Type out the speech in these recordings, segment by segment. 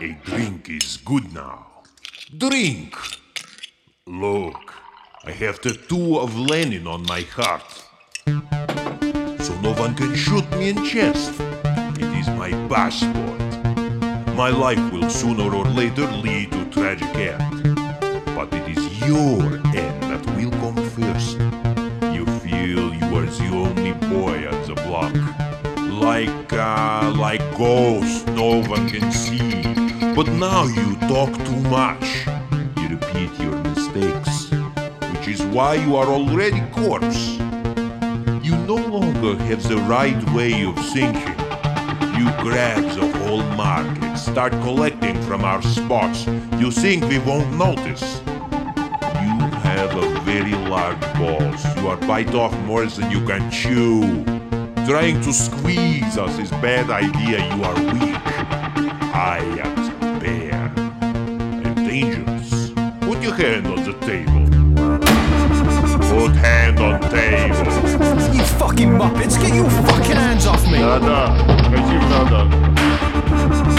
A drink is good now. Drink! Look, I have tattoo of Lenin on my heart. So no one can shoot me in chest. It is my passport. My life will sooner or later lead to tragic end. But it is your end that will come first. You feel you are the only boy at the block. Like, uh, like ghost no one can see. But now you talk too much. You repeat your mistakes. Which is why you are already corpse. You no longer have the right way of thinking. You grab the whole market, start collecting from our spots. You think we won't notice. You have a very large balls. You are bite off more than you can chew. Trying to squeeze us is bad idea. You are weak. I am dangerous. Put your hand on the table. Put hand on table. You fucking muppets, get your fucking hands off me! Nada, nada.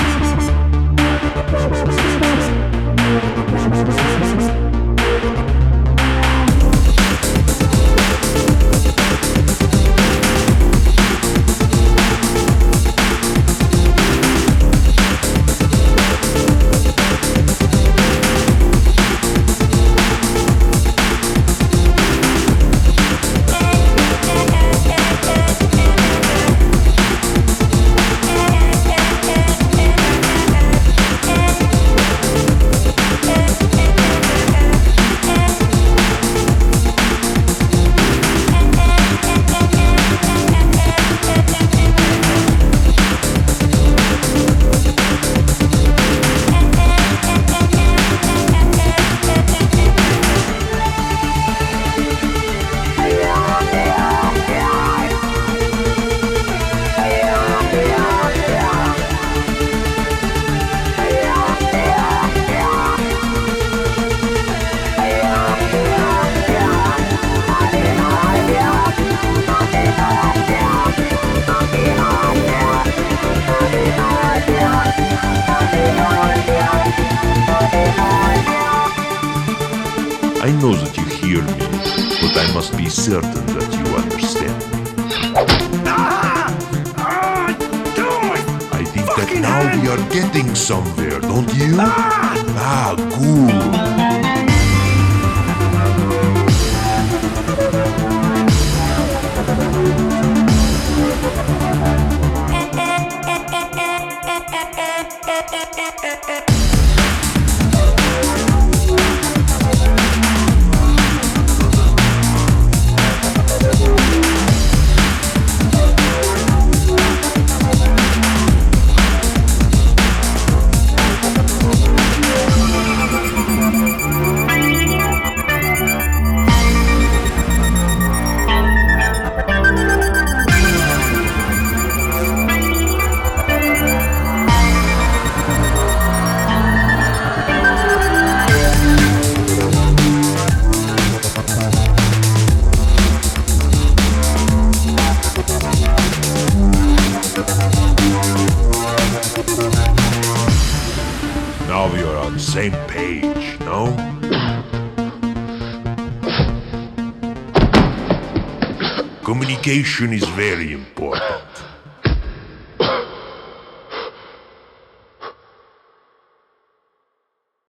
I know that you hear me, but I must be certain that you understand. I think that now we are getting somewhere, don't you? Ah, good. Same page, no? Communication is very important.